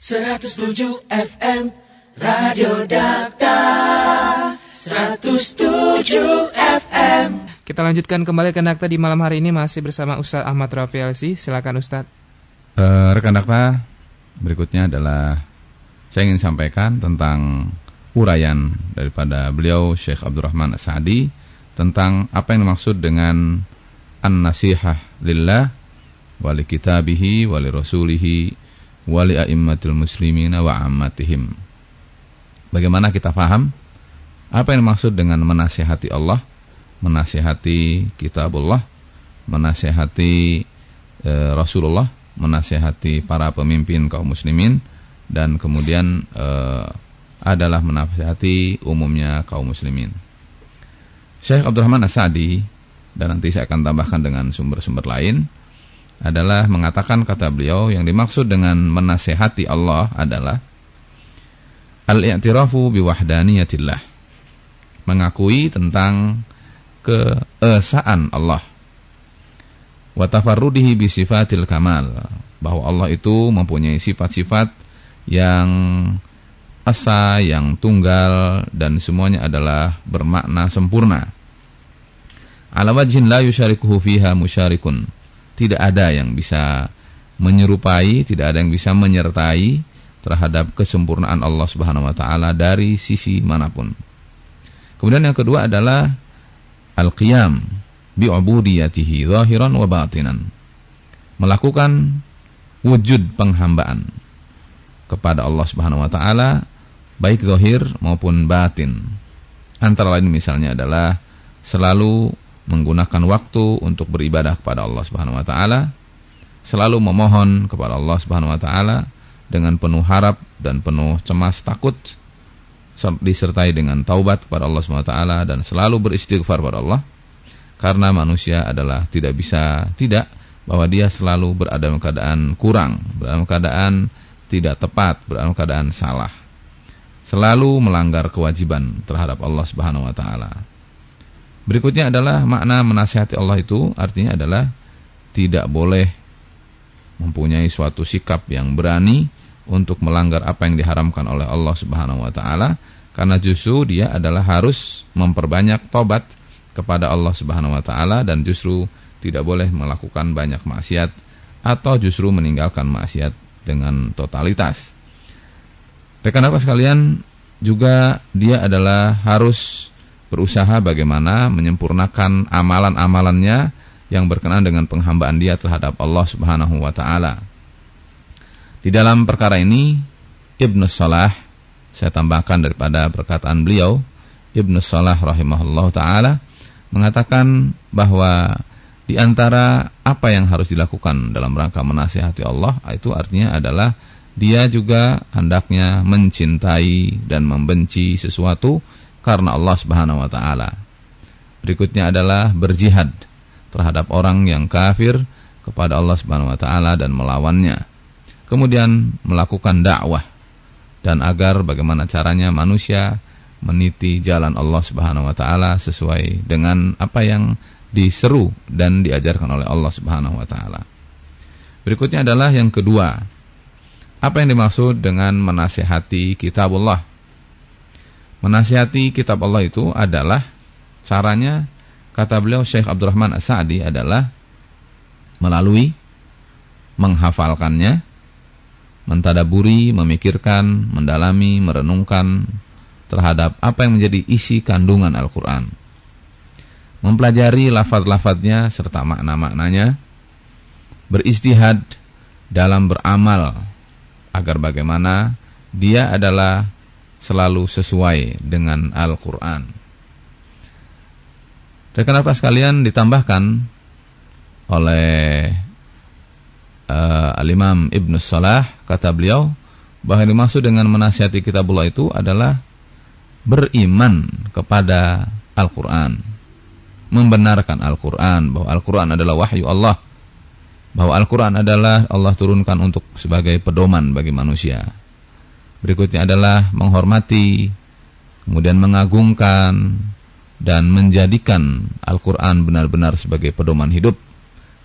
107 FM Radio Data 107 FM Kita lanjutkan kembali ke Dakta di malam hari ini masih bersama Ustaz Ahmad Rafi Alsi. Silakan Ustaz. Uh, rekan Dakta, berikutnya adalah saya ingin sampaikan tentang uraian daripada beliau Syekh Abdurrahman Sa'di tentang apa yang dimaksud dengan an-nasihah lillah wali kitabihi wali rasulihi wali a'immatil muslimina wa ammatihim. Bagaimana kita paham apa yang dimaksud dengan menasihati Allah, menasihati kitabullah, menasihati e, Rasulullah, menasihati para pemimpin kaum muslimin? Dan kemudian e, adalah menasihati umumnya kaum muslimin. Syekh Abdurrahman As-Sa'di dan nanti saya akan tambahkan dengan sumber-sumber lain adalah mengatakan kata beliau yang dimaksud dengan menasehati Allah adalah al-i'tirafu biwahdaniyatillah. Mengakui tentang keesaan Allah. Wa tafarrudihi bisifatil kamal. Bahwa Allah itu mempunyai sifat-sifat yang asa, yang tunggal dan semuanya adalah bermakna sempurna. Ala wajhin la yusyarikuhu fiha musyarikun. Tidak ada yang bisa menyerupai, tidak ada yang bisa menyertai terhadap kesempurnaan Allah Subhanahu wa taala dari sisi mana pun. Kemudian yang kedua adalah al-qiyam bi'ubudiyatihi zahiran wa batinan. Melakukan wujud penghambaan kepada Allah Subhanahu wa taala baik zahir maupun batin. Antara lain misalnya adalah selalu menggunakan waktu untuk beribadah kepada Allah Subhanahu wa taala, selalu memohon kepada Allah Subhanahu wa taala dengan penuh harap dan penuh cemas takut disertai dengan taubat kepada Allah Subhanahu wa taala dan selalu beristighfar kepada Allah karena manusia adalah tidak bisa tidak bahwa dia selalu berada dalam keadaan kurang, berada dalam keadaan tidak tepat, berada dalam keadaan salah selalu melanggar kewajiban terhadap Allah Subhanahu wa taala. Berikutnya adalah makna menasihati Allah itu artinya adalah tidak boleh mempunyai suatu sikap yang berani untuk melanggar apa yang diharamkan oleh Allah Subhanahu wa taala karena justru dia adalah harus memperbanyak tobat kepada Allah Subhanahu wa taala dan justru tidak boleh melakukan banyak maksiat atau justru meninggalkan maksiat dengan totalitas. Rekan-rekan sekalian, juga dia adalah harus berusaha bagaimana menyempurnakan amalan-amalannya yang berkenaan dengan penghambaan dia terhadap Allah Subhanahu wa taala. Di dalam perkara ini Ibnu Salah saya tambahkan daripada perkataan beliau Ibnu Salah rahimahullah taala mengatakan bahwa di antara apa yang harus dilakukan dalam rangka menasihati Allah itu artinya adalah dia juga hendaknya mencintai dan membenci sesuatu karena Allah Subhanahu wa taala. Berikutnya adalah berjihad terhadap orang yang kafir kepada Allah Subhanahu wa taala dan melawannya. Kemudian melakukan dakwah dan agar bagaimana caranya manusia meniti jalan Allah Subhanahu wa taala sesuai dengan apa yang diseru dan diajarkan oleh Allah Subhanahu wa taala. Berikutnya adalah yang kedua, apa yang dimaksud dengan menasihati kitab Allah? Menasihati kitab Allah itu adalah caranya kata beliau Syekh Abdurrahman As-Sa'di adalah melalui menghafalkannya, mentadaburi, memikirkan, mendalami, merenungkan terhadap apa yang menjadi isi kandungan Al-Quran. Mempelajari lafaz-lafaznya serta makna-maknanya, beristihad dalam beramal agar bagaimana dia adalah selalu sesuai dengan Al-Quran. Dan kenapa sekalian ditambahkan oleh uh, Al-Imam Ibn Salah, kata beliau, bahwa yang dimaksud dengan menasihati kitabullah itu adalah beriman kepada Al-Quran. Membenarkan Al-Quran, bahwa Al-Quran adalah wahyu Allah bahwa Al-Quran adalah Allah turunkan untuk sebagai pedoman bagi manusia. Berikutnya adalah menghormati, kemudian mengagungkan, dan menjadikan Al-Quran benar-benar sebagai pedoman hidup.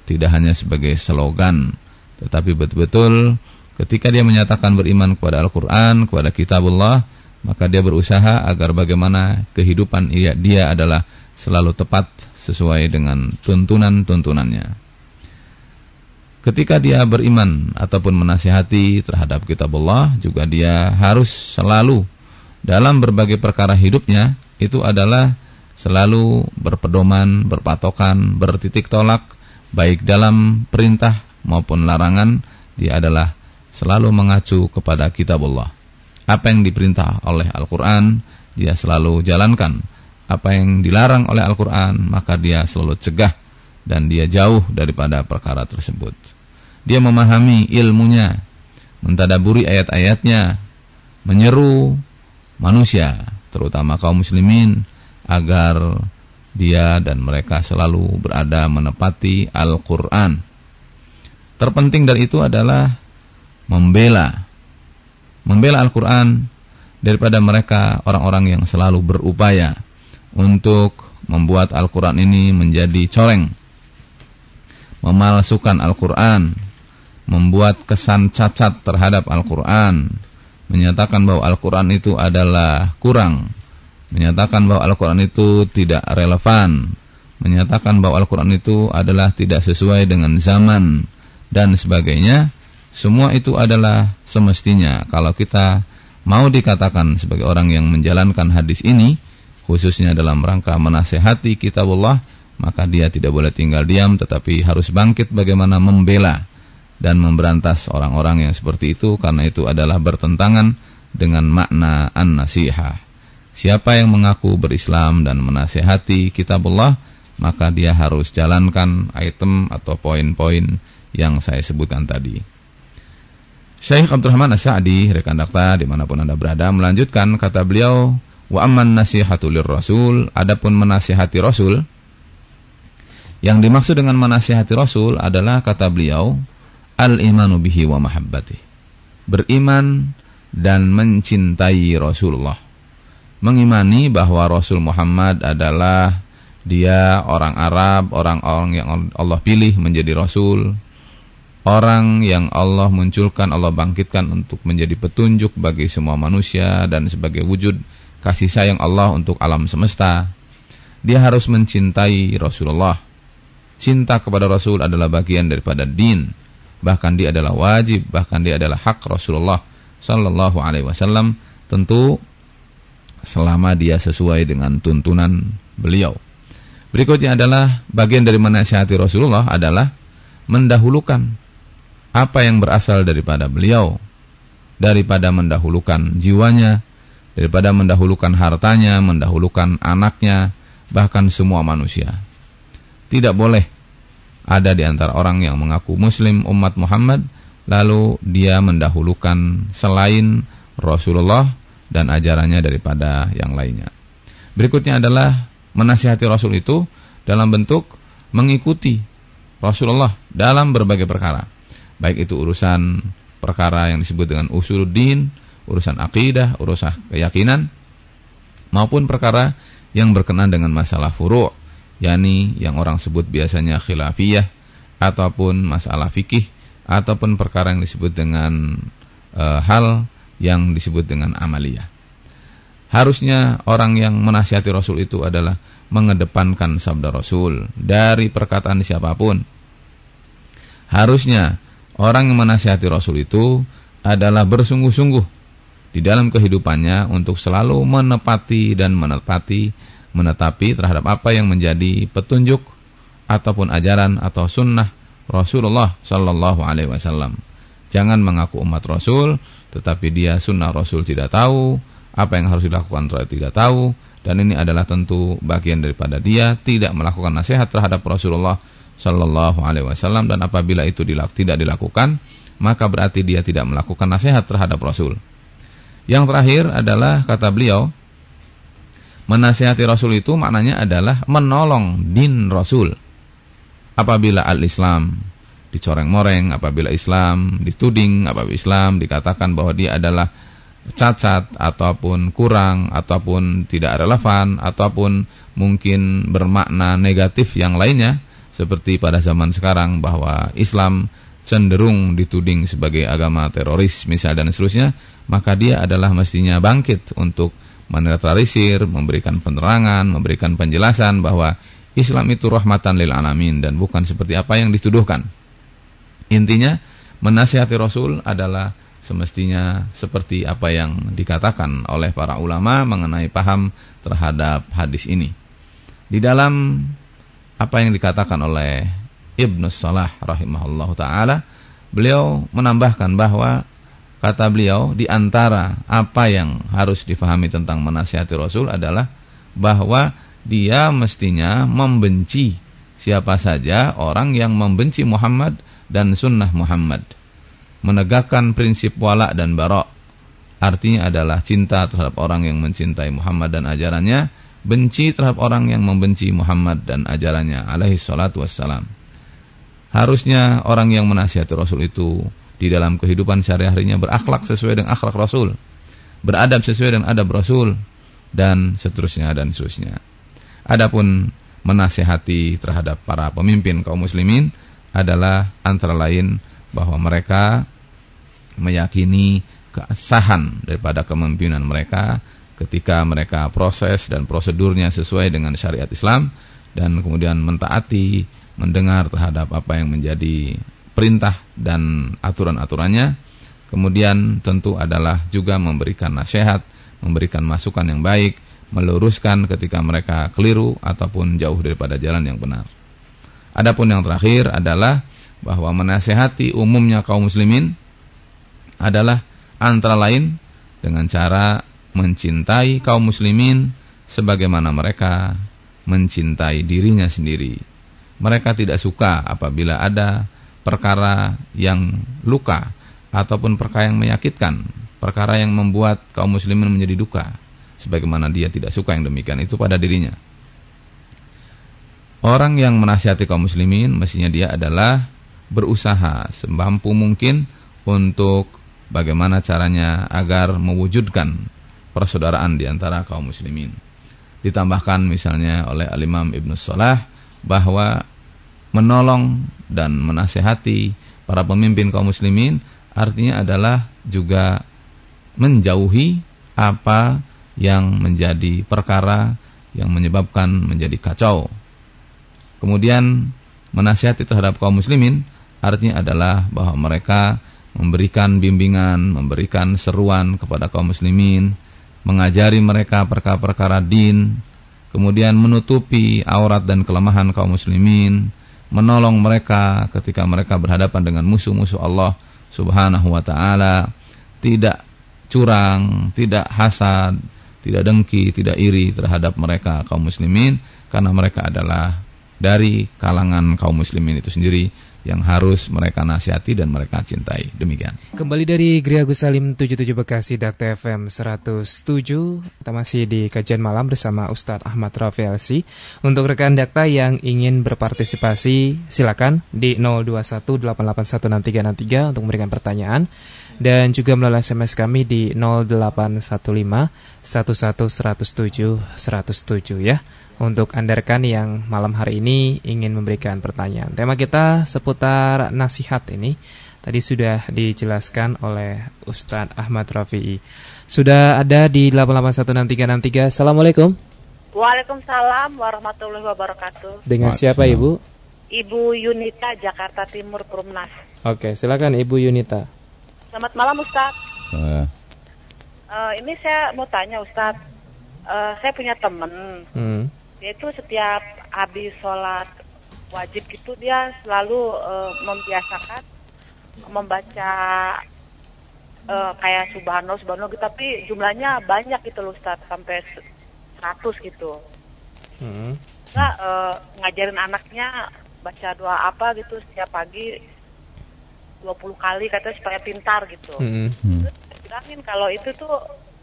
Tidak hanya sebagai slogan, tetapi betul-betul Ketika dia menyatakan beriman kepada Al-Quran, kepada kitabullah, maka dia berusaha agar bagaimana kehidupan dia adalah selalu tepat sesuai dengan tuntunan-tuntunannya. Ketika dia beriman ataupun menasihati terhadap kitabullah, juga dia harus selalu dalam berbagai perkara hidupnya, itu adalah selalu berpedoman, berpatokan, bertitik tolak, baik dalam perintah maupun larangan, dia adalah selalu mengacu kepada kitabullah. Apa yang diperintah oleh Al-Quran, dia selalu jalankan. Apa yang dilarang oleh Al-Quran, maka dia selalu cegah dan dia jauh daripada perkara tersebut. Dia memahami ilmunya, mentadaburi ayat-ayatnya, menyeru manusia, terutama kaum muslimin, agar dia dan mereka selalu berada menepati Al-Quran. Terpenting dari itu adalah membela membela Al-Quran daripada mereka orang-orang yang selalu berupaya untuk membuat Al-Quran ini menjadi coreng memalsukan Al-Quran membuat kesan cacat terhadap Al-Quran menyatakan bahwa Al-Quran itu adalah kurang menyatakan bahwa Al-Quran itu tidak relevan menyatakan bahwa Al-Quran itu adalah tidak sesuai dengan zaman dan sebagainya. Semua itu adalah semestinya. Kalau kita mau dikatakan sebagai orang yang menjalankan hadis ini, khususnya dalam rangka menasehati kitabullah, maka dia tidak boleh tinggal diam tetapi harus bangkit bagaimana membela dan memberantas orang-orang yang seperti itu karena itu adalah bertentangan dengan makna an-nasihah. Siapa yang mengaku berislam dan menasehati kitabullah, maka dia harus jalankan item atau poin-poin yang saya sebutkan tadi. Syekh Abdurrahman As-Sa'di, rekan dakta di mana pun anda berada, melanjutkan kata beliau, Wa amman nasihatu rasul, adapun menasihati rasul, yang dimaksud dengan menasihati rasul adalah kata beliau, al-imanu bihi wa mahabbati. Beriman dan mencintai Rasulullah. Mengimani bahwa Rasul Muhammad adalah dia orang Arab, orang-orang yang Allah pilih menjadi Rasul, orang yang Allah munculkan, Allah bangkitkan untuk menjadi petunjuk bagi semua manusia dan sebagai wujud kasih sayang Allah untuk alam semesta. Dia harus mencintai Rasulullah. Cinta kepada Rasul adalah bagian daripada din. Bahkan dia adalah wajib, bahkan dia adalah hak Rasulullah sallallahu alaihi wasallam tentu selama dia sesuai dengan tuntunan beliau. Berikutnya adalah bagian dari menasihati Rasulullah adalah mendahulukan apa yang berasal daripada beliau daripada mendahulukan jiwanya daripada mendahulukan hartanya mendahulukan anaknya bahkan semua manusia tidak boleh ada di antara orang yang mengaku muslim umat Muhammad lalu dia mendahulukan selain Rasulullah dan ajarannya daripada yang lainnya. Berikutnya adalah menasihati Rasul itu dalam bentuk mengikuti Rasulullah dalam berbagai perkara. Baik itu urusan perkara yang disebut dengan usuluddin, urusan akidah, urusan keyakinan maupun perkara yang berkenaan dengan masalah furu' yakni yang orang sebut biasanya khilafiyah ataupun masalah fikih ataupun perkara yang disebut dengan e, hal yang disebut dengan amaliyah. Harusnya orang yang menasihati Rasul itu adalah mengedepankan sabda Rasul dari perkataan siapa pun. Harusnya Orang yang menasihati Rasul itu adalah bersungguh-sungguh di dalam kehidupannya untuk selalu menepati dan menepati menetapi terhadap apa yang menjadi petunjuk ataupun ajaran atau sunnah Rasulullah Shallallahu Alaihi Wasallam. Jangan mengaku umat Rasul, tetapi dia sunnah Rasul tidak tahu apa yang harus dilakukan tidak tahu dan ini adalah tentu bagian daripada dia tidak melakukan nasihat terhadap Rasulullah Shallallahu Alaihi Wasallam dan apabila itu dilak, tidak dilakukan maka berarti dia tidak melakukan nasihat terhadap Rasul. Yang terakhir adalah kata beliau menasihati Rasul itu maknanya adalah menolong din Rasul. Apabila al-Islam dicoreng-moreng, apabila Islam dituding, apabila Islam dikatakan bahwa dia adalah cacat ataupun kurang ataupun tidak relevan ataupun mungkin bermakna negatif yang lainnya seperti pada zaman sekarang bahwa Islam cenderung dituding sebagai agama teroris misal dan seterusnya, maka dia adalah mestinya bangkit untuk menetralisir, memberikan penerangan, memberikan penjelasan bahwa Islam itu rahmatan lil alamin dan bukan seperti apa yang dituduhkan. Intinya, menasihati Rasul adalah semestinya seperti apa yang dikatakan oleh para ulama mengenai paham terhadap hadis ini. Di dalam apa yang dikatakan oleh Ibnu Salah rahimahullah taala, beliau menambahkan bahwa kata beliau di antara apa yang harus difahami tentang menasihati Rasul adalah bahwa dia mestinya membenci siapa saja orang yang membenci Muhammad dan sunnah Muhammad menegakkan prinsip wala dan barok. Artinya adalah cinta terhadap orang yang mencintai Muhammad dan ajarannya, benci terhadap orang yang membenci Muhammad dan ajarannya alaihi salatu wassalam. Harusnya orang yang menasihati Rasul itu di dalam kehidupan sehari-harinya berakhlak sesuai dengan akhlak Rasul, beradab sesuai dengan adab Rasul, dan seterusnya dan seterusnya. Adapun menasihati terhadap para pemimpin kaum muslimin adalah antara lain bahwa mereka meyakini keasahan daripada kepemimpinan mereka ketika mereka proses dan prosedurnya sesuai dengan syariat Islam dan kemudian mentaati, mendengar terhadap apa yang menjadi perintah dan aturan-aturannya. Kemudian tentu adalah juga memberikan nasihat, memberikan masukan yang baik, meluruskan ketika mereka keliru ataupun jauh daripada jalan yang benar. Adapun yang terakhir adalah bahwa menasehati umumnya kaum muslimin adalah antara lain dengan cara mencintai kaum muslimin sebagaimana mereka mencintai dirinya sendiri. Mereka tidak suka apabila ada perkara yang luka ataupun perkara yang menyakitkan, perkara yang membuat kaum muslimin menjadi duka, sebagaimana dia tidak suka yang demikian itu pada dirinya. Orang yang menasihati kaum muslimin mestinya dia adalah berusaha semampu mungkin untuk bagaimana caranya agar mewujudkan persaudaraan di antara kaum muslimin. Ditambahkan misalnya oleh Al-Imam Ibn Salah bahwa menolong dan menasehati para pemimpin kaum muslimin artinya adalah juga menjauhi apa yang menjadi perkara yang menyebabkan menjadi kacau. Kemudian menasihati terhadap kaum muslimin artinya adalah bahwa mereka memberikan bimbingan, memberikan seruan kepada kaum muslimin, mengajari mereka perkara-perkara din, kemudian menutupi aurat dan kelemahan kaum muslimin, menolong mereka ketika mereka berhadapan dengan musuh-musuh Allah Subhanahu wa taala, tidak curang, tidak hasad, tidak dengki, tidak iri terhadap mereka kaum muslimin karena mereka adalah dari kalangan kaum muslimin itu sendiri yang harus mereka nasihati dan mereka cintai. Demikian. Kembali dari Gria Agus Salim 77 Bekasi Dakta FM 107. Kita masih di kajian malam bersama Ustadz Ahmad Rafi. Untuk rekan Dakta yang ingin berpartisipasi silakan di 0218816363 untuk memberikan pertanyaan dan juga melalui SMS kami di 0815 11107 107 ya untuk Anda rekan yang malam hari ini ingin memberikan pertanyaan. Tema kita seputar nasihat ini tadi sudah dijelaskan oleh Ustadz Ahmad Rafi'i. Sudah ada di 8816363. Assalamualaikum. Waalaikumsalam warahmatullahi wabarakatuh. Dengan siapa Ibu? Ibu Yunita Jakarta Timur Perumnas. Oke, silakan Ibu Yunita. Selamat malam Ustadz. Uh. Uh, ini saya mau tanya Ustadz. Uh, saya punya teman. Hmm dia itu setiap habis sholat wajib gitu dia selalu uh, membiasakan membaca uh, kayak subhanallah subhanallah gitu tapi jumlahnya banyak gitu loh Ustaz sampai 100 gitu. Hmm. Nah, uh, ngajarin anaknya baca doa apa gitu setiap pagi 20 kali katanya supaya pintar gitu. Hmm. Terus bilangin kalau itu tuh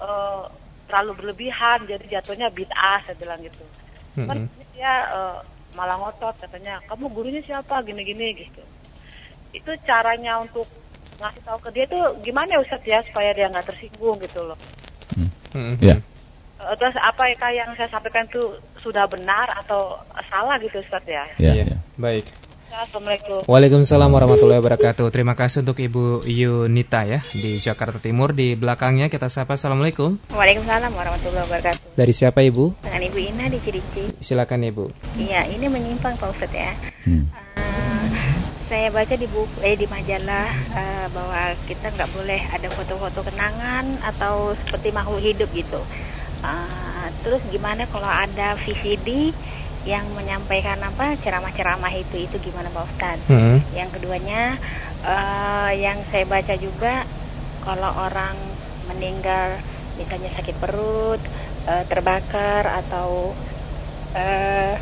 uh, terlalu berlebihan jadi jatuhnya bid'ah saya bilang gitu hmm. kan dia uh, malah ngotot katanya kamu gurunya siapa gini-gini gitu itu caranya untuk ngasih tahu ke dia tuh gimana ya Ustadz ya supaya dia nggak tersinggung gitu loh hmm. Hmm. Yeah. Uh, terus apa ya yang saya sampaikan itu sudah benar atau salah gitu Ustadz ya yeah, yeah. baik Assalamualaikum. Waalaikumsalam warahmatullahi wabarakatuh. Terima kasih untuk Ibu Yunita ya di Jakarta Timur. Di belakangnya kita sapa Assalamualaikum. Waalaikumsalam warahmatullahi wabarakatuh. Dari siapa Ibu? Ibu Ina di Cirici. Silakan Ibu. Iya, ini menyimpang Pak Ustadz ya. Hmm. Uh, saya baca di buku eh di majalah uh, bahwa kita nggak boleh ada foto-foto kenangan atau seperti makhluk hidup gitu. Uh, terus gimana kalau ada VCD yang menyampaikan apa ceramah-ceramah itu itu gimana Pak Ustad? Hmm. Yang keduanya uh, yang saya baca juga kalau orang meninggal misalnya sakit perut, uh, terbakar atau uh,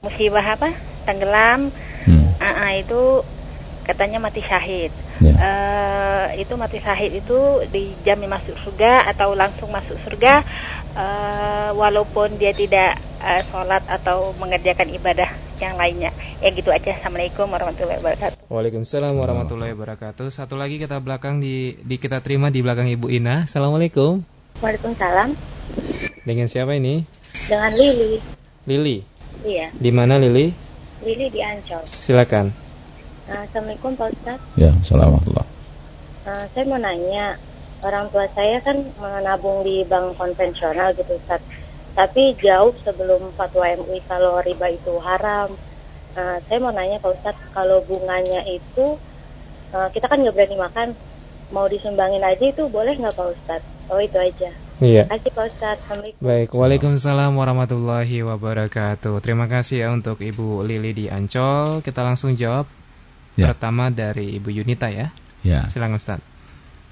musibah apa tenggelam, hmm. uh, uh, itu katanya mati syahid. Yeah. Ya. Uh, itu mati syahid itu dijamin masuk surga atau langsung masuk surga uh, walaupun dia tidak uh, sholat atau mengerjakan ibadah yang lainnya. Ya gitu aja. Assalamualaikum warahmatullahi wabarakatuh. Waalaikumsalam warahmatullahi wabarakatuh. Satu lagi kita belakang di, di kita terima di belakang Ibu Ina. Assalamualaikum. Waalaikumsalam. Dengan siapa ini? Dengan Lili. Lili. Iya. Di mana Lili? Lili di Ancol. Silakan. Uh, Assalamualaikum Pak Ustaz. Ya, assalamualaikum. Uh, saya mau nanya, orang tua saya kan menabung di bank konvensional gitu Ustaz. Tapi jauh sebelum fatwa MUI kalau riba itu haram. Nah, saya mau nanya Pak Ustaz, kalau bunganya itu uh, kita kan nggak berani makan, mau disumbangin aja itu boleh nggak Pak Ustaz? Oh itu aja. Iya. Terima kasih Pak Ustaz. Assalamualaikum. Baik, Waalaikumsalam warahmatullahi wabarakatuh. Terima kasih ya untuk Ibu Lili di Ancol. Kita langsung jawab. Ya. Pertama dari Ibu Yunita ya. Ya. Silakan Ustaz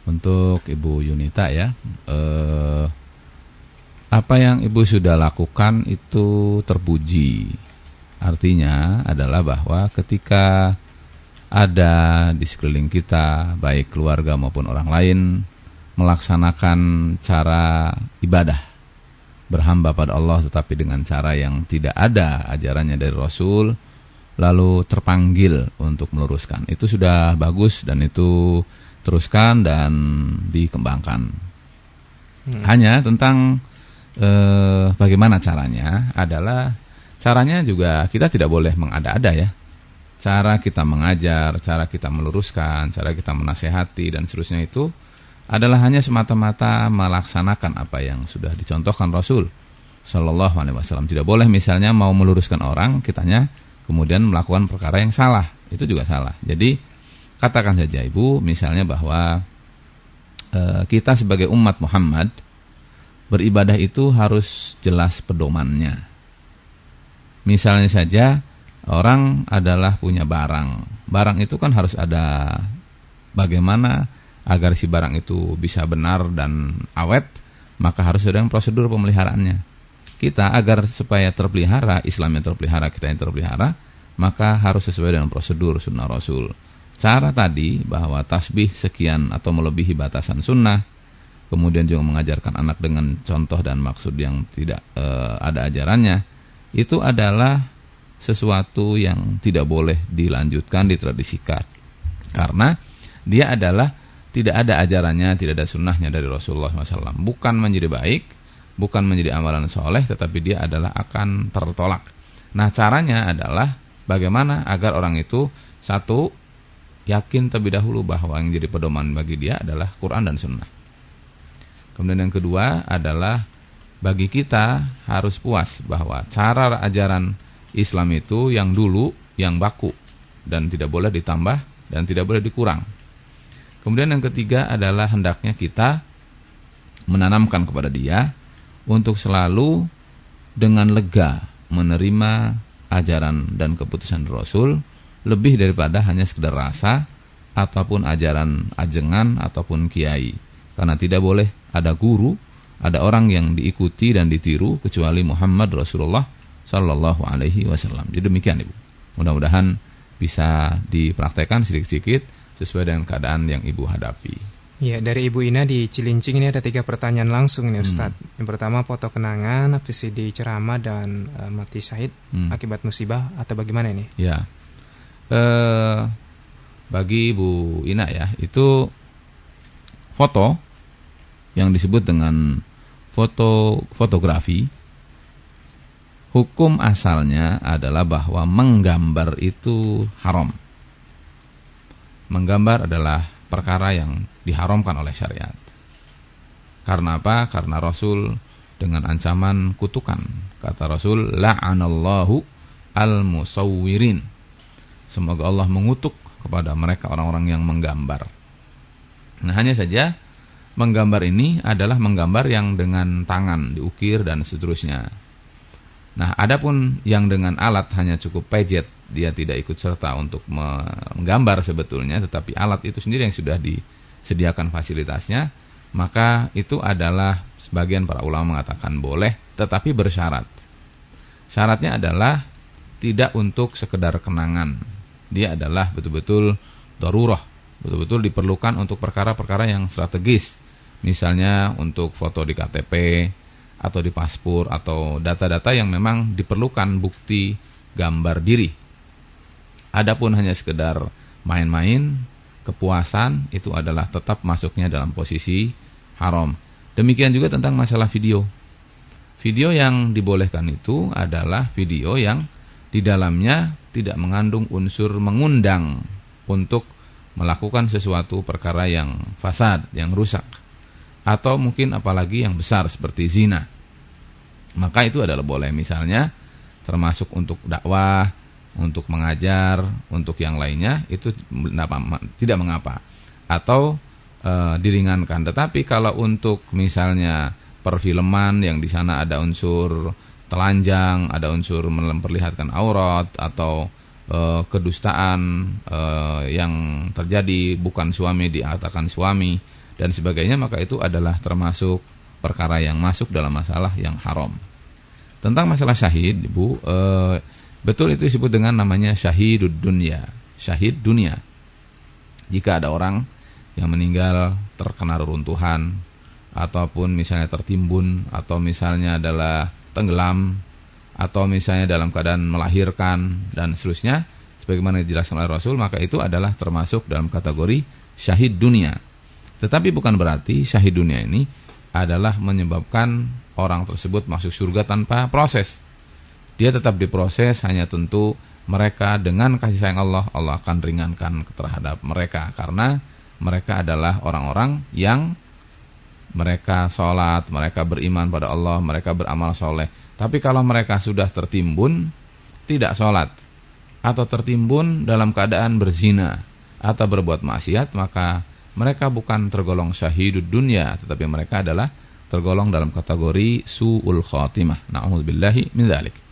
untuk Ibu Yunita ya. Eh, apa yang Ibu sudah lakukan itu terpuji. Artinya adalah bahwa ketika ada di sekeliling kita, baik keluarga maupun orang lain, melaksanakan cara ibadah, berhamba pada Allah tetapi dengan cara yang tidak ada ajarannya dari Rasul, lalu terpanggil untuk meluruskan. Itu sudah bagus dan itu teruskan dan dikembangkan. Hmm. Hanya tentang eh, bagaimana caranya adalah caranya juga kita tidak boleh mengada-ada ya. Cara kita mengajar, cara kita meluruskan, cara kita menasehati dan seterusnya itu adalah hanya semata-mata melaksanakan apa yang sudah dicontohkan Rasul Shallallahu Alaihi Wasallam. Tidak boleh misalnya mau meluruskan orang, kitanya kemudian melakukan perkara yang salah, itu juga salah. Jadi Katakan saja Ibu, misalnya bahwa e, kita sebagai umat Muhammad beribadah itu harus jelas pedomannya. Misalnya saja orang adalah punya barang. Barang itu kan harus ada bagaimana agar si barang itu bisa benar dan awet, maka harus ada prosedur pemeliharaannya. Kita agar supaya terpelihara, Islam yang terpelihara, kita yang terpelihara, maka harus sesuai dengan prosedur sunnah Rasul cara tadi bahwa tasbih sekian atau melebihi batasan sunnah, kemudian juga mengajarkan anak dengan contoh dan maksud yang tidak e, ada ajarannya, itu adalah sesuatu yang tidak boleh dilanjutkan, ditradisikan. Karena dia adalah tidak ada ajarannya, tidak ada sunnahnya dari Rasulullah SAW. Bukan menjadi baik, bukan menjadi amalan soleh, tetapi dia adalah akan tertolak. Nah caranya adalah bagaimana agar orang itu satu yakin terlebih dahulu bahwa yang jadi pedoman bagi dia adalah Quran dan Sunnah. Kemudian yang kedua adalah bagi kita harus puas bahwa cara ajaran Islam itu yang dulu, yang baku dan tidak boleh ditambah dan tidak boleh dikurang. Kemudian yang ketiga adalah hendaknya kita menanamkan kepada dia untuk selalu dengan lega menerima ajaran dan keputusan Rasul lebih daripada hanya sekedar rasa ataupun ajaran ajengan ataupun kiai. Karena tidak boleh ada guru, ada orang yang diikuti dan ditiru kecuali Muhammad Rasulullah Sallallahu Alaihi Wasallam. Jadi demikian ibu. Mudah-mudahan bisa dipraktekkan sedikit-sedikit sesuai dengan keadaan yang ibu hadapi. Ya, dari Ibu Ina di Cilincing ini ada tiga pertanyaan langsung nih Ustadz. Hmm. Yang pertama foto kenangan, VCD ceramah dan uh, mati syahid hmm. akibat musibah atau bagaimana ini? Ya, eh, bagi Bu Ina ya itu foto yang disebut dengan foto fotografi hukum asalnya adalah bahwa menggambar itu haram. Menggambar adalah perkara yang diharamkan oleh syariat. Karena apa? Karena Rasul dengan ancaman kutukan. Kata Rasul, la'anallahu al-musawwirin. Semoga Allah mengutuk kepada mereka orang-orang yang menggambar. Nah, hanya saja menggambar ini adalah menggambar yang dengan tangan diukir dan seterusnya. Nah, adapun yang dengan alat hanya cukup pejet, dia tidak ikut serta untuk menggambar sebetulnya, tetapi alat itu sendiri yang sudah disediakan fasilitasnya, maka itu adalah sebagian para ulama mengatakan boleh, tetapi bersyarat. Syaratnya adalah tidak untuk sekedar kenangan. Dia adalah betul-betul daruroh, betul-betul diperlukan untuk perkara-perkara yang strategis misalnya untuk foto di KTP atau di paspor atau data-data yang memang diperlukan bukti gambar diri. Adapun hanya sekedar main-main, kepuasan itu adalah tetap masuknya dalam posisi haram. Demikian juga tentang masalah video. Video yang dibolehkan itu adalah video yang di dalamnya tidak mengandung unsur mengundang untuk melakukan sesuatu perkara yang fasad, yang rusak atau mungkin apalagi yang besar seperti zina. Maka itu adalah boleh misalnya termasuk untuk dakwah, untuk mengajar, untuk yang lainnya itu tidak mengapa atau e, diringankan. Tetapi kalau untuk misalnya perfilman yang di sana ada unsur telanjang, ada unsur memperlihatkan aurat atau e, kedustaan e, yang terjadi bukan suami diatakan suami dan sebagainya maka itu adalah termasuk perkara yang masuk dalam masalah yang haram. Tentang masalah syahid, Ibu, e, betul itu disebut dengan namanya syahidud dunia, syahid dunia. Jika ada orang yang meninggal terkena reruntuhan ataupun misalnya tertimbun atau misalnya adalah tenggelam atau misalnya dalam keadaan melahirkan dan seterusnya sebagaimana dijelaskan oleh Rasul maka itu adalah termasuk dalam kategori syahid dunia tetapi bukan berarti syahid dunia ini adalah menyebabkan orang tersebut masuk surga tanpa proses. Dia tetap diproses hanya tentu mereka dengan kasih sayang Allah, Allah akan ringankan terhadap mereka karena mereka adalah orang-orang yang mereka sholat, mereka beriman pada Allah, mereka beramal soleh. Tapi kalau mereka sudah tertimbun, tidak sholat, atau tertimbun dalam keadaan berzina, atau berbuat maksiat, maka mereka bukan tergolong syahidud dunia, tetapi mereka adalah tergolong dalam kategori su'ul khatimah. Na'udzubillahi min dzalik.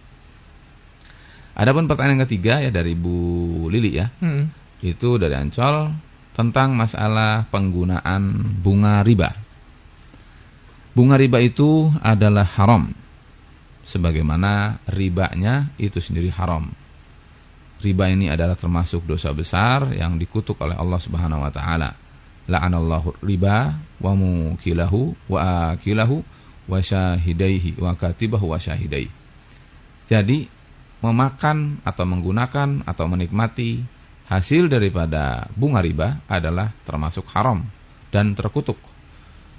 Adapun pertanyaan ketiga ya dari Bu Lili ya. Hmm. Itu dari Ancol tentang masalah penggunaan bunga riba. Bunga riba itu adalah haram. Sebagaimana ribanya itu sendiri haram. Riba ini adalah termasuk dosa besar yang dikutuk oleh Allah Subhanahu wa taala la'anallahu riba wa mukilahu wa akilahu wa syahidaihi wa katibahu wa syahidaihi. Jadi memakan atau menggunakan atau menikmati hasil daripada bunga riba adalah termasuk haram dan terkutuk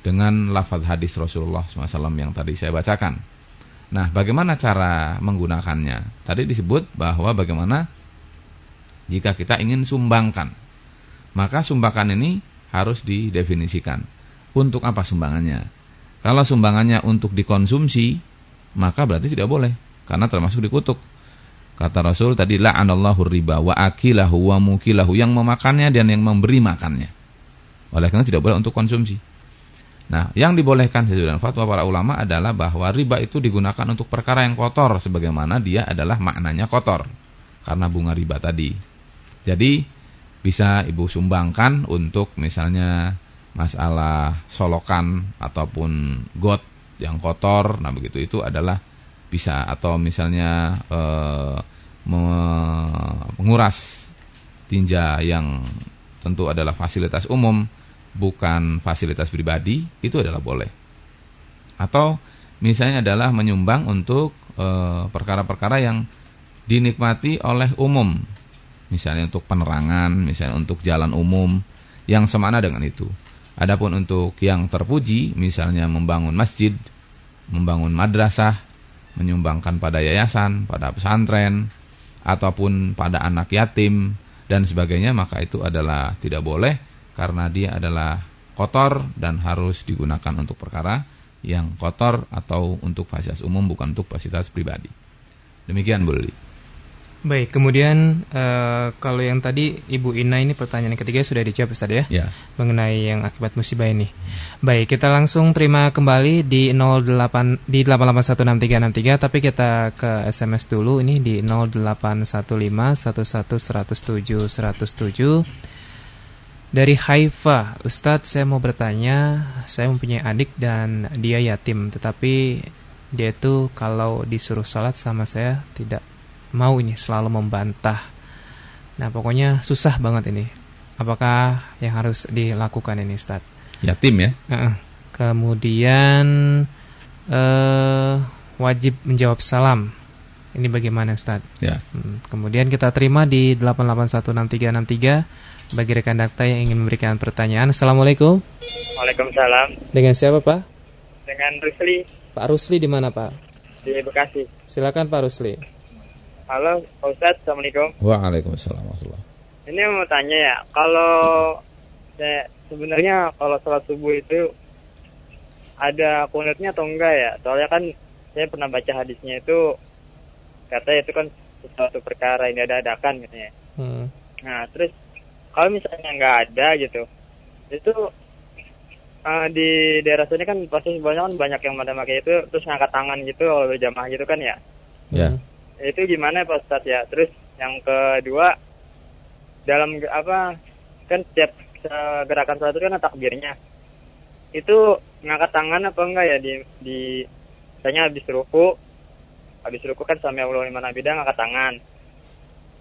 dengan lafaz hadis Rasulullah SAW yang tadi saya bacakan. Nah, bagaimana cara menggunakannya? Tadi disebut bahwa bagaimana jika kita ingin sumbangkan. Maka sumbangkan ini harus didefinisikan. Untuk apa sumbangannya? Kalau sumbangannya untuk dikonsumsi, maka berarti tidak boleh karena termasuk dikutuk. Kata Rasul tadi la'anallahu riba wa akilahu wa mukilahu yang memakannya dan yang memberi makannya. Oleh karena tidak boleh untuk konsumsi. Nah, yang dibolehkan sesuai fatwa para ulama adalah bahwa riba itu digunakan untuk perkara yang kotor sebagaimana dia adalah maknanya kotor karena bunga riba tadi. Jadi bisa ibu sumbangkan untuk misalnya masalah solokan ataupun got yang kotor nah begitu itu adalah bisa atau misalnya e, menguras tinja yang tentu adalah fasilitas umum bukan fasilitas pribadi itu adalah boleh atau misalnya adalah menyumbang untuk eh, perkara-perkara yang dinikmati oleh umum misalnya untuk penerangan, misalnya untuk jalan umum yang semana dengan itu. Adapun untuk yang terpuji, misalnya membangun masjid, membangun madrasah, menyumbangkan pada yayasan, pada pesantren, ataupun pada anak yatim dan sebagainya, maka itu adalah tidak boleh karena dia adalah kotor dan harus digunakan untuk perkara yang kotor atau untuk fasilitas umum bukan untuk fasilitas pribadi. Demikian Bu. Baik, kemudian uh, kalau yang tadi Ibu Ina ini pertanyaan yang ketiga sudah dijawab Ustaz ya? Ya. Mengenai yang akibat musibah ini. Baik, kita langsung terima kembali di 08 di 8816363 tapi kita ke SMS dulu ini di 08151107 Dari Haifa, Ustadz saya mau bertanya, saya mempunyai adik dan dia yatim, tetapi dia itu kalau disuruh sholat sama saya tidak mau ini selalu membantah. Nah, pokoknya susah banget ini. Apakah yang harus dilakukan ini, Ustaz? Yatim ya? Uh, kemudian uh, wajib menjawab salam. Ini bagaimana, Ustaz? Ya. Hmm, kemudian kita terima di 8816363 bagi rekan dakta yang ingin memberikan pertanyaan. Assalamualaikum. Waalaikumsalam. Dengan siapa, Pak? Dengan Rusli. Pak Rusli di mana, Pak? Di Bekasi. Silakan Pak Rusli. Halo, Pak Ustadz. Assalamualaikum. Waalaikumsalam warahmatullahi Ini mau tanya ya, kalau saya sebenarnya kalau sholat subuh itu ada kunutnya atau enggak ya? Soalnya kan saya pernah baca hadisnya itu kata itu kan sesuatu perkara ini ada adakan katanya. Hmm. Nah, terus kalau misalnya nggak ada gitu, itu uh, di daerah sini kan pasti banyak kan banyak yang pada pakai itu terus ngangkat tangan gitu kalau berjamaah gitu kan ya. Ya. Hmm itu gimana Pak Ustadz? Ya terus yang kedua dalam apa kan setiap gerakan sholat itu kan takbirnya. Itu ngangkat tangan apa enggak ya? Di di misalnya habis ruku habis ruku kan sampai Allah lima nabi ngangkat tangan.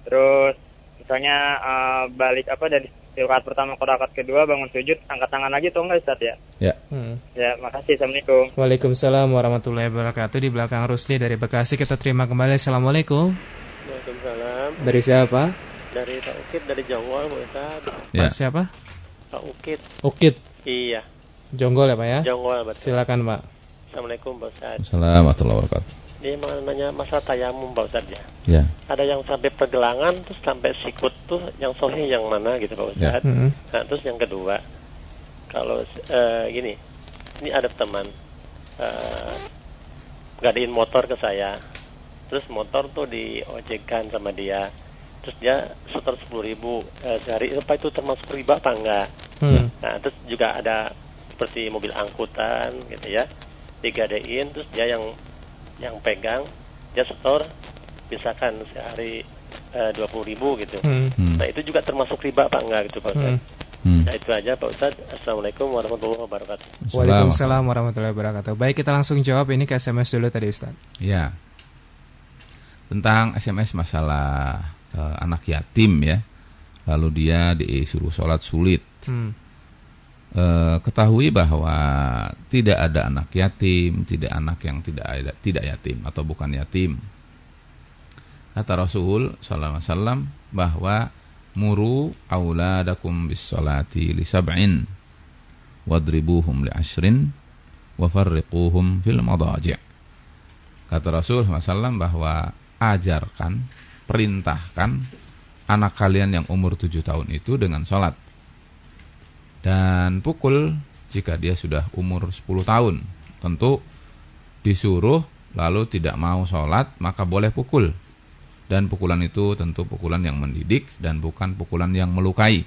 Terus misalnya uh, balik apa dari di rakaat pertama ke rakaat kedua bangun sujud angkat tangan lagi tuh enggak Ustaz ya? Ya. Hmm. Ya, makasih. Assalamualaikum. Waalaikumsalam warahmatullahi wabarakatuh. Di belakang Rusli dari Bekasi kita terima kembali. Assalamualaikum. Waalaikumsalam. Dari siapa? Dari Pak Ukit dari Jonggol, Pak Ustaz. Ya. Pak siapa? Pak Ukit. Ukit. Iya. Jonggol ya Pak ya? Jonggol, betul. Silakan Pak. Assalamualaikum Pak Ustaz. Assalamualaikum warahmatullahi wabarakatuh. Ini nanya masalah tayamum Pak Ustaz ya. Ya. Ada yang sampai pergelangan terus sampai sikut tuh yang sohih yang mana gitu Pak Ustaz. Ya. Mm-hmm. Nah terus yang kedua kalau uh, gini, ini ada teman uh, gadiin motor ke saya, terus motor tuh diojekkan sama dia, terus dia setor sepuluh ribu uh, sehari, apa itu termasuk riba apa enggak? Hmm. Nah terus juga ada seperti mobil angkutan gitu ya, digadein terus dia yang yang pegang dia setor misalkan sehari eh, dua puluh ribu gitu. Hmm. hmm. Nah itu juga termasuk riba pak enggak gitu pak Ustaz? Hmm. Hmm. Nah itu aja Pak Ustaz. Assalamualaikum warahmatullahi wabarakatuh. Waalaikumsalam warahmatullahi wabarakatuh. Baik kita langsung jawab ini ke SMS dulu tadi Ustaz. Ya. Tentang SMS masalah uh, anak yatim ya. Lalu dia disuruh sholat sulit. Hmm eh, ketahui bahwa tidak ada anak yatim, tidak anak yang tidak ada, tidak yatim atau bukan yatim. Kata Rasul wasallam bahwa muru auladakum bis salati li sab'in wadribuhum li ashrin wa farriquhum fil madaji'. Kata Rasul SAW bahwa ajarkan, perintahkan anak kalian yang umur tujuh tahun itu dengan sholat dan pukul jika dia sudah umur 10 tahun. Tentu disuruh lalu tidak mau sholat maka boleh pukul. Dan pukulan itu tentu pukulan yang mendidik dan bukan pukulan yang melukai.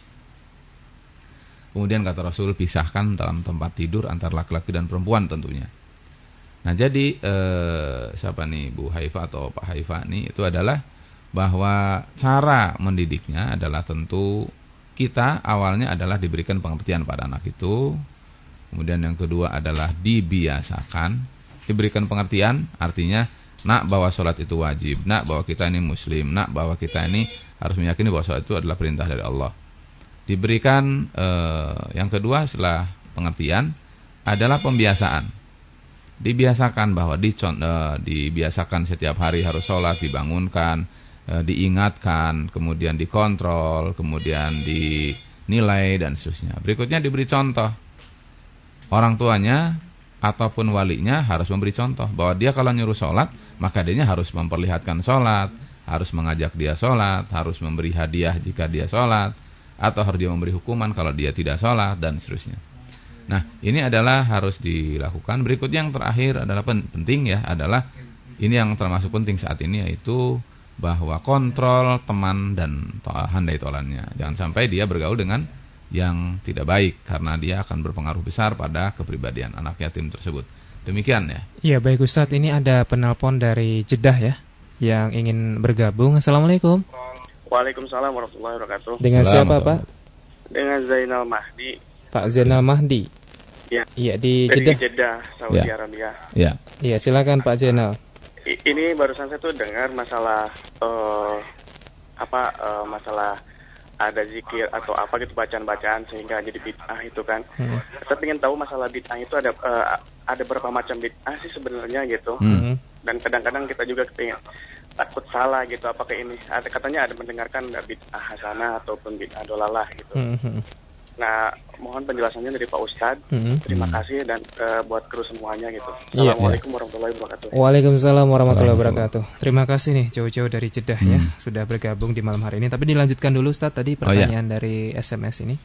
Kemudian kata Rasul pisahkan dalam tempat tidur antara laki-laki dan perempuan tentunya. Nah jadi eh, siapa nih Bu Haifa atau Pak Haifa nih itu adalah bahwa cara mendidiknya adalah tentu kita awalnya adalah diberikan pengertian pada anak itu. Kemudian yang kedua adalah dibiasakan. Diberikan pengertian artinya nak bahwa sholat itu wajib. Nak bahwa kita ini muslim. Nak bahwa kita ini harus meyakini bahwa sholat itu adalah perintah dari Allah. Diberikan eh, yang kedua setelah pengertian adalah pembiasaan. Dibiasakan bahwa di, eh, dibiasakan setiap hari harus sholat, dibangunkan, e, diingatkan, kemudian dikontrol, kemudian dinilai dan seterusnya. Berikutnya diberi contoh. Orang tuanya ataupun walinya harus memberi contoh bahwa dia kalau nyuruh sholat maka dia harus memperlihatkan sholat, harus mengajak dia sholat, harus memberi hadiah jika dia sholat, atau harus dia memberi hukuman kalau dia tidak sholat dan seterusnya. Nah ini adalah harus dilakukan. Berikutnya yang terakhir adalah penting ya adalah ini yang termasuk penting saat ini yaitu bahwa kontrol teman dan handai tolannya. Jangan sampai dia bergaul dengan yang tidak baik karena dia akan berpengaruh besar pada kepribadian anak yatim tersebut. Demikian ya. Iya baik Ustadz, ini ada penelpon dari Jeddah ya yang ingin bergabung. Assalamualaikum. Waalaikumsalam warahmatullahi wabarakatuh. Dengan siapa Pak? Dengan Zainal Mahdi. Pak Zainal Mahdi. Iya. Iya di Jeddah. Jeddah, Saudi ya. Arabia. Iya. Iya silakan Pak Zainal. Ini barusan saya tuh dengar masalah uh, apa uh, masalah ada zikir atau apa gitu bacaan-bacaan sehingga jadi bid'ah itu kan. Hmm. Saya ingin tahu masalah bid'ah itu ada uh, ada berapa macam bid'ah sih sebenarnya gitu. Hmm. Dan kadang-kadang kita juga kepingin takut salah gitu apakah ini ada katanya ada mendengarkan bid'ah hasanah ataupun bid'ah dolalah gitu. Hmm. Nah, mohon penjelasannya dari Pak Ustadz. Hmm. Terima kasih dan uh, buat kru semuanya gitu. Iya, Assalamualaikum yeah, warahmatullahi wabarakatuh. Waalaikumsalam warahmatullahi wabarakatuh. Terima kasih nih jauh-jauh dari Jeddah ya, hmm. ya sudah bergabung di malam hari ini. Tapi dilanjutkan dulu Ustadz tadi pertanyaan oh, ya. dari SMS ini.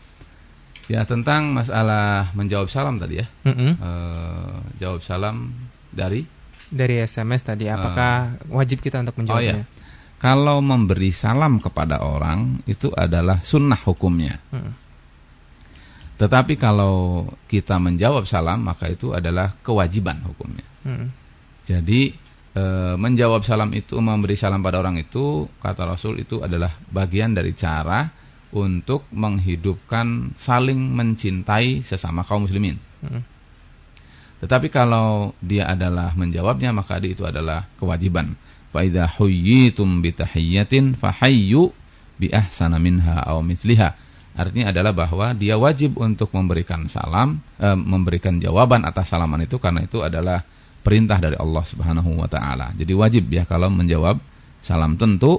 Ya tentang masalah menjawab salam tadi ya. Mm -hmm. uh, jawab salam dari dari SMS tadi. Apakah uh, wajib kita untuk menjawabnya? Oh, ya. Kalau memberi salam kepada orang itu adalah sunnah hukumnya. Hmm tetapi kalau kita menjawab salam maka itu adalah kewajiban hukumnya. Hmm. Jadi e, menjawab salam itu memberi salam pada orang itu kata Rasul itu adalah bagian dari cara untuk menghidupkan saling mencintai sesama kaum muslimin. Hmm. Tetapi kalau dia adalah menjawabnya maka itu adalah kewajiban. Fa idza huyyitum bi tahiyyatin fahayyu bi ahsana minha aw misliha Artinya adalah bahwa dia wajib untuk memberikan salam, e, memberikan jawaban atas salaman itu karena itu adalah perintah dari Allah Subhanahu wa taala. Jadi wajib ya kalau menjawab salam tentu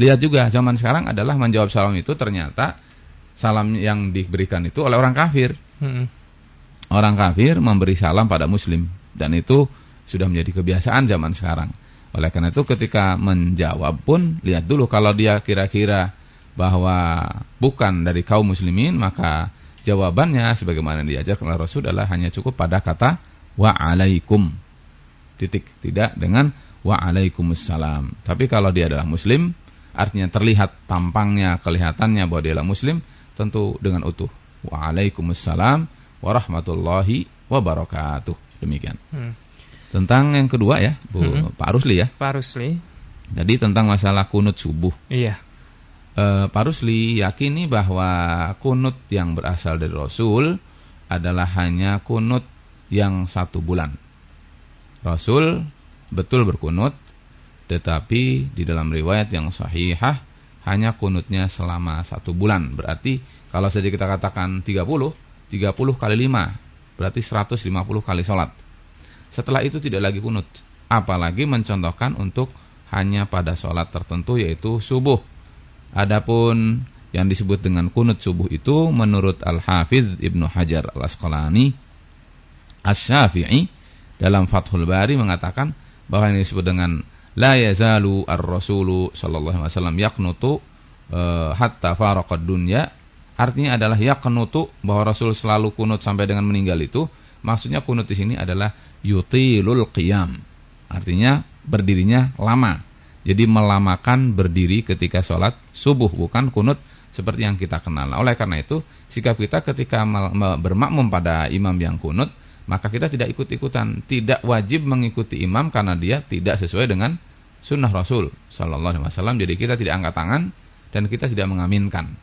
lihat juga zaman sekarang adalah menjawab salam itu ternyata salam yang diberikan itu oleh orang kafir. Hmm. Orang kafir memberi salam pada muslim dan itu sudah menjadi kebiasaan zaman sekarang. Oleh karena itu ketika menjawab pun lihat dulu kalau dia kira-kira bahwa bukan dari kaum muslimin maka jawabannya sebagaimana diajarkan oleh Rasul adalah hanya cukup pada kata wa alaikum. Titik. Tidak dengan wa alaikumussalam. Tapi kalau dia adalah muslim artinya terlihat tampangnya kelihatannya bahwa dia adalah muslim tentu dengan utuh. Wa alaikumussalam warahmatullahi wabarakatuh. Demikian. Hmm. tentang yang kedua ya Bu hmm. Pak Rusli ya. Pak Rusli. Jadi tentang masalah kunut subuh. Iya uh, Pak Rusli yakini bahwa kunut yang berasal dari Rasul adalah hanya kunut yang satu bulan. Rasul betul berkunut, tetapi di dalam riwayat yang sahihah hanya kunutnya selama satu bulan. Berarti kalau saja kita katakan 30, 30 kali 5, berarti 150 kali sholat. Setelah itu tidak lagi kunut. Apalagi mencontohkan untuk hanya pada sholat tertentu yaitu subuh Adapun yang disebut dengan kunut subuh itu menurut Al-Hafidh Ibnu Hajar Al-Asqalani Asy-Syafi'i dalam Fathul Bari mengatakan bahwa ini disebut dengan la yazalu ar-rasulu sallallahu alaihi wasallam yaqnutu uh, hatta faraqad dunya artinya adalah yaqnutu bahwa Rasul selalu kunut sampai dengan meninggal itu maksudnya kunut di sini adalah yutilul qiyam artinya berdirinya lama jadi melamakan berdiri ketika sholat subuh bukan kunut seperti yang kita kenal. Oleh karena itu sikap kita ketika bermakmum pada imam yang kunut maka kita tidak ikut-ikutan, tidak wajib mengikuti imam karena dia tidak sesuai dengan sunnah Rasul Wasallam. Jadi kita tidak angkat tangan dan kita tidak mengaminkan.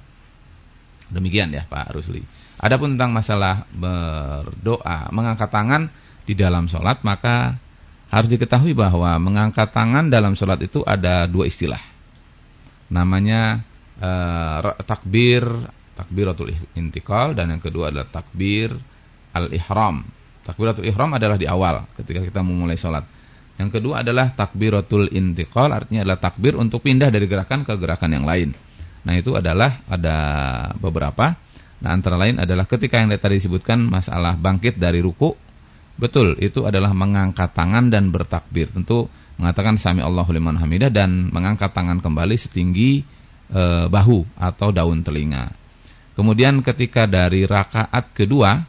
Demikian ya Pak Rusli. Adapun tentang masalah berdoa, mengangkat tangan di dalam sholat maka harus diketahui bahwa mengangkat tangan dalam sholat itu ada dua istilah. Namanya uh, takbir, takbiratul intikal dan yang kedua adalah takbir al-ihram. Takbiratul ihram adalah di awal ketika kita memulai sholat. Yang kedua adalah takbiratul intikal artinya adalah takbir untuk pindah dari gerakan ke gerakan yang lain. Nah itu adalah ada beberapa. Nah antara lain adalah ketika yang tadi disebutkan masalah bangkit dari ruku betul itu adalah mengangkat tangan dan bertakbir. Tentu mengatakan sami Allahu liman hamidah dan mengangkat tangan kembali setinggi e, bahu atau daun telinga. Kemudian ketika dari rakaat kedua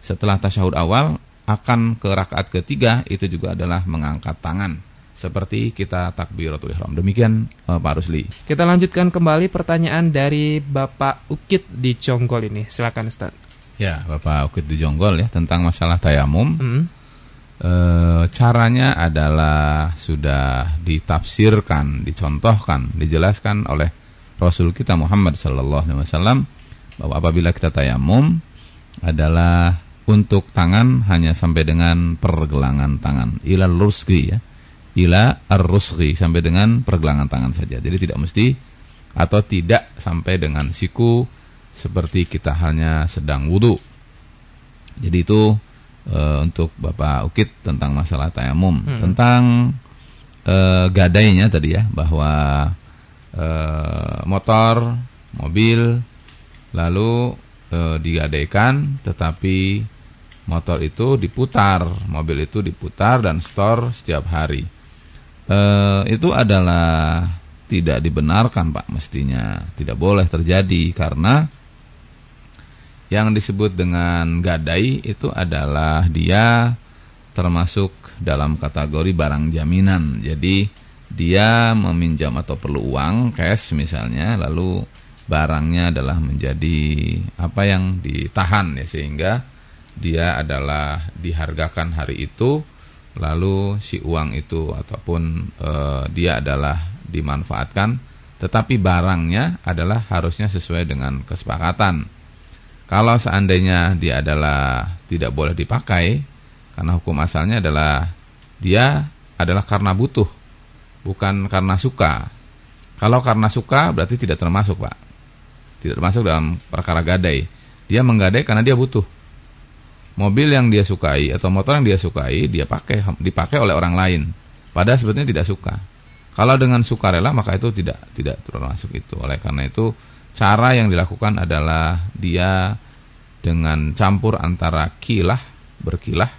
setelah tasyahud awal akan ke rakaat ketiga itu juga adalah mengangkat tangan seperti kita takbiratul ihram. Demikian uh, Pak Rusli. Kita lanjutkan kembali pertanyaan dari Bapak Ukit di Jonggol ini. Silakan Ustaz. Ya, Bapak Ukit di Jonggol ya tentang masalah tayamum. Hmm. E, caranya adalah sudah ditafsirkan, dicontohkan, dijelaskan oleh Rasul kita Muhammad sallallahu alaihi wasallam bahwa apabila kita tayamum adalah untuk tangan hanya sampai dengan pergelangan tangan ila rusgi ya ila ar-rusghi sampai dengan pergelangan tangan saja. Jadi tidak mesti atau tidak sampai dengan siku seperti kita hanya sedang wudhu. Jadi itu e, untuk Bapak Ukit tentang masalah tayamum, hmm. tentang e, gadainya tadi ya bahwa e, motor, mobil lalu e, digadaikan tetapi motor itu diputar, mobil itu diputar dan store setiap hari eh, itu adalah tidak dibenarkan Pak mestinya tidak boleh terjadi karena yang disebut dengan gadai itu adalah dia termasuk dalam kategori barang jaminan. Jadi dia meminjam atau perlu uang cash misalnya lalu barangnya adalah menjadi apa yang ditahan ya sehingga dia adalah dihargakan hari itu lalu si uang itu ataupun e, dia adalah dimanfaatkan tetapi barangnya adalah harusnya sesuai dengan kesepakatan kalau seandainya dia adalah tidak boleh dipakai karena hukum asalnya adalah dia adalah karena butuh bukan karena suka. Kalau karena suka berarti tidak termasuk Pak. Tidak termasuk dalam perkara gadai. Dia menggadai karena dia butuh. Mobil yang dia sukai atau motor yang dia sukai dia pakai dipakai oleh orang lain. Padahal sebetulnya tidak suka. Kalau dengan sukarela maka itu tidak tidak termasuk itu. Oleh karena itu cara yang dilakukan adalah dia dengan campur antara kilah berkilah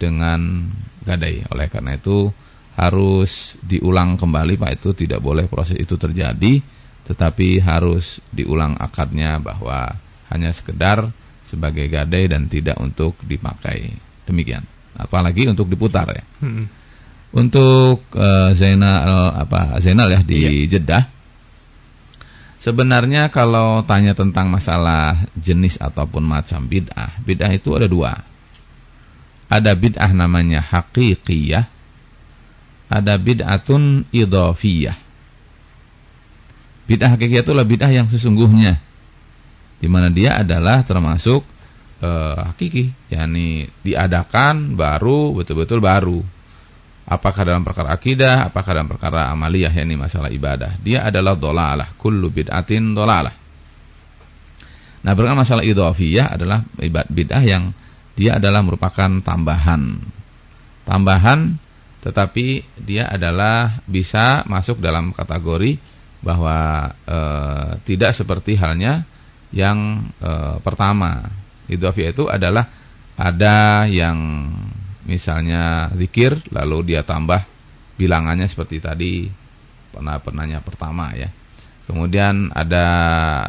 dengan gadai oleh karena itu harus diulang kembali Pak itu tidak boleh proses itu terjadi tetapi harus diulang akadnya bahwa hanya sekedar sebagai gadai dan tidak untuk dipakai. Demikian. Apalagi untuk diputar ya. Hmm. Untuk uh, Zainal apa Zainal ya di iya. Jeddah. Sebenarnya kalau tanya tentang masalah jenis ataupun macam bid'ah, bid'ah itu ada dua. Ada bid'ah namanya haqiqiyah, ada bid'atun idhafiyah. Bid'ah hakikiyah itulah bid'ah yang sesungguhnya di mana dia adalah termasuk uh, hakiki, yakni diadakan baru betul-betul baru. Apakah dalam perkara akidah, apakah dalam perkara amaliyah yakni masalah ibadah. Dia adalah dolalah, kullu bid'atin dolalah. Nah, berkaitan masalah idhafiyah adalah bid'ah yang dia adalah merupakan tambahan. Tambahan tetapi dia adalah bisa masuk dalam kategori bahwa e, tidak seperti halnya yang e, pertama. Idhofiyah itu adalah ada yang misalnya zikir lalu dia tambah bilangannya seperti tadi pernah penanya pertama ya. Kemudian ada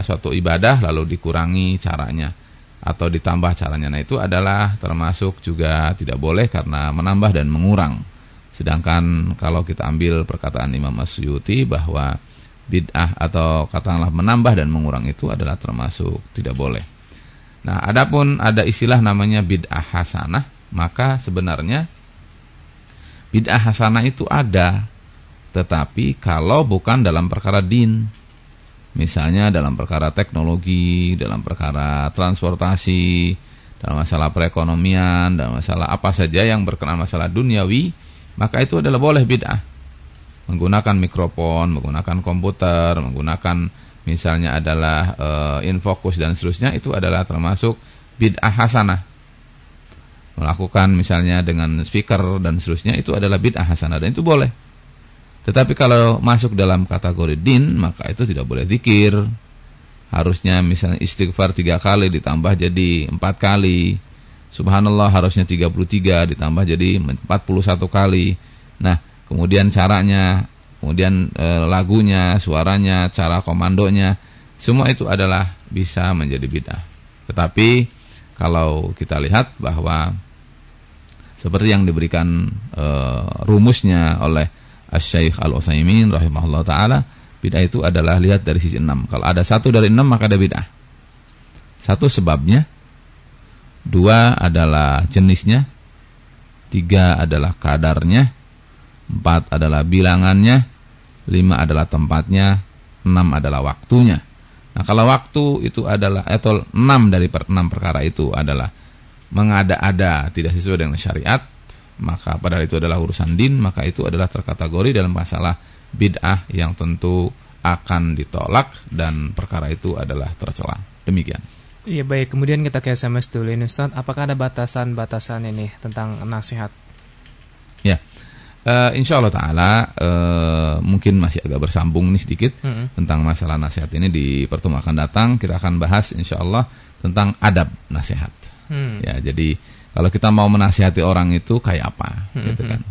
suatu ibadah lalu dikurangi caranya atau ditambah caranya. Nah, itu adalah termasuk juga tidak boleh karena menambah dan mengurang. Sedangkan kalau kita ambil perkataan Imam Asyuti bahwa bid'ah atau katakanlah menambah dan mengurang itu adalah termasuk tidak boleh. Nah, adapun ada istilah namanya bid'ah hasanah, maka sebenarnya bid'ah hasanah itu ada, tetapi kalau bukan dalam perkara din, misalnya dalam perkara teknologi, dalam perkara transportasi, dalam masalah perekonomian, dalam masalah apa saja yang berkenaan masalah duniawi, maka itu adalah boleh bid'ah menggunakan mikrofon, menggunakan komputer, menggunakan misalnya adalah e, infokus dan seterusnya itu adalah termasuk bid'ah hasanah. Melakukan misalnya dengan speaker dan seterusnya itu adalah bid'ah hasanah dan itu boleh. Tetapi kalau masuk dalam kategori din maka itu tidak boleh zikir. Harusnya misalnya istighfar tiga kali ditambah jadi empat kali. subhanallah harusnya 33 ditambah jadi 41 kali. Nah, kemudian caranya, kemudian e, lagunya, suaranya, cara komandonya, semua itu adalah bisa menjadi bid'ah. Tetapi kalau kita lihat bahwa seperti yang diberikan e, rumusnya oleh Asy-Syaikh Al-Utsaimin rahimahullah taala, bid'ah itu adalah lihat dari sisi enam. Kalau ada satu dari enam maka ada bid'ah. Satu sebabnya, dua adalah jenisnya, tiga adalah kadarnya, empat adalah bilangannya, lima adalah tempatnya, enam adalah waktunya. Nah kalau waktu itu adalah atau enam dari per, enam perkara itu adalah mengada-ada tidak sesuai dengan syariat, maka padahal itu adalah urusan din, maka itu adalah terkategori dalam masalah bid'ah yang tentu akan ditolak dan perkara itu adalah tercela. Demikian. Iya baik, kemudian kita ke SMS dulu ini Ustaz, apakah ada batasan-batasan ini tentang nasihat? Ya, uh, insya Allah Taala uh, mungkin masih agak bersambung nih sedikit mm -hmm. tentang masalah nasihat ini di pertemuan akan datang kita akan bahas insya Allah tentang adab nasihat. Mm. Ya, jadi kalau kita mau menasihati orang itu kayak apa, hmm, gitu kan?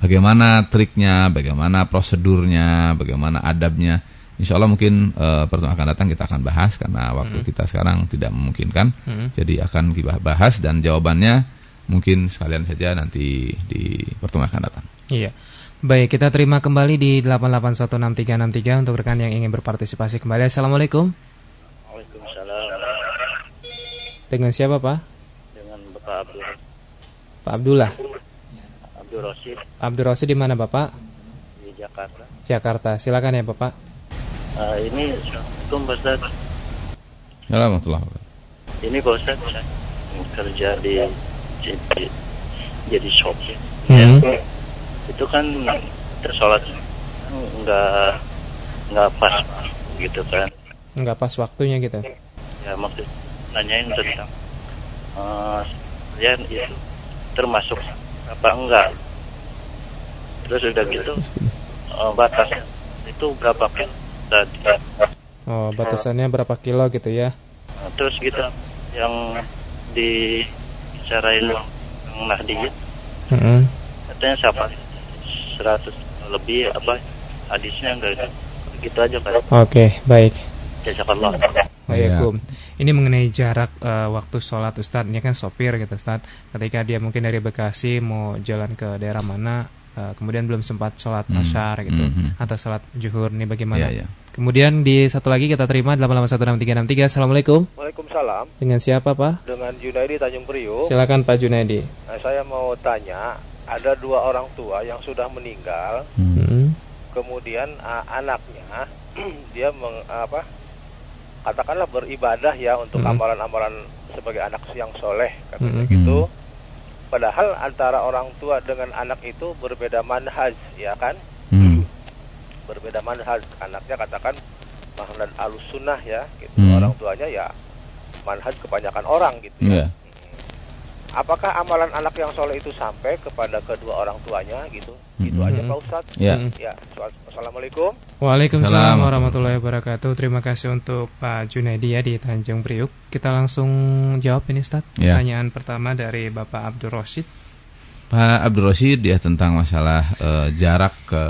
Bagaimana triknya, bagaimana prosedurnya, bagaimana adabnya. Insya Allah mungkin uh, pertemuan akan datang kita akan bahas karena waktu hmm. kita sekarang tidak memungkinkan. Hmm. Jadi akan kita bahas dan jawabannya mungkin sekalian saja nanti di pertemuan akan datang. Iya. Baik, kita terima kembali di 8816363 untuk rekan yang ingin berpartisipasi kembali. Assalamualaikum. Waalaikumsalam. Dengan siapa, Pak? Pak Abdul. Pak Abdullah. Abdul Rosid. Abdul Rosid di mana Bapak? Di Jakarta. Jakarta. Silakan ya Bapak. Uh, ini Assalamualaikum Pak Ustaz. Assalamualaikum. Ini Pak Ustaz kerja di jadi, jadi shop ya. Hmm. ya. Itu kan tersolat nggak nggak pas gitu kan. Nggak pas waktunya gitu. Ya maksud nanyain tentang uh, kalian itu termasuk apa enggak? Terus udah gitu uh, batas itu berapa kilo tadi? Oh batasannya berapa kilo gitu ya? Uh, terus gitu yang dibicarain yang Nahdi mm -hmm. katanya siapa? 100 lebih apa? Hadisnya enggak gitu. Aja kan oke okay, baik. Jazakallah. Waalaikumsalam. Ini mengenai jarak uh, waktu sholat Ustadz, ini kan sopir gitu Ustadz. Ketika dia mungkin dari Bekasi mau jalan ke daerah mana, uh, kemudian belum sempat sholat hmm. asyar gitu, hmm. atau sholat juhur, ini bagaimana? Yeah, yeah. Kemudian di satu lagi kita terima 8816363. Assalamualaikum. Waalaikumsalam. Dengan siapa Pak? Dengan Junaidi Tanjung Priuk. Silakan Pak Junaidi. Nah, saya mau tanya, ada dua orang tua yang sudah meninggal, hmm. kemudian uh, anaknya dia meng, apa katakanlah beribadah ya untuk hmm. amalan-amalan hmm. sebagai anak yang soleh katanya hmm. gitu. Padahal antara orang tua dengan anak itu berbeda manhaj ya kan? Hmm. Berbeda manhaj. Anaknya katakan manhaj alus sunnah ya gitu. Hmm. Orang tuanya ya manhaj kebanyakan orang gitu ya. Apakah amalan anak yang soleh itu sampai kepada kedua orang tuanya gitu? Gitu -hmm. aja Pak Ustadz. Yeah. Ya. Assalamualaikum. Waalaikumsalam warahmatullahi wabarakatuh. Terima kasih untuk Pak Junaidi ya di Tanjung Priuk. Kita langsung jawab ini Ustaz. Yeah. Pertanyaan pertama dari Bapak Abdul Roshid. Pak Abdul Roshid ya tentang masalah uh, jarak ke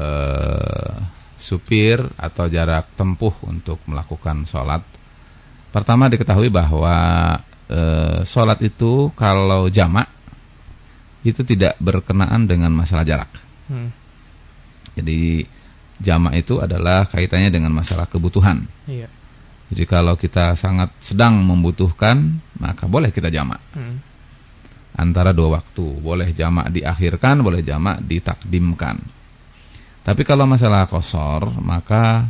supir atau jarak tempuh untuk melakukan sholat. Pertama diketahui bahwa e, sholat itu kalau jamak itu tidak berkenaan dengan masalah jarak. Hmm. Jadi jamak itu adalah kaitannya dengan masalah kebutuhan. Iya. Jadi kalau kita sangat sedang membutuhkan, maka boleh kita jamak. Hmm. Antara dua waktu, boleh jamak diakhirkan, boleh jamak ditakdimkan. Tapi kalau masalah kosor, maka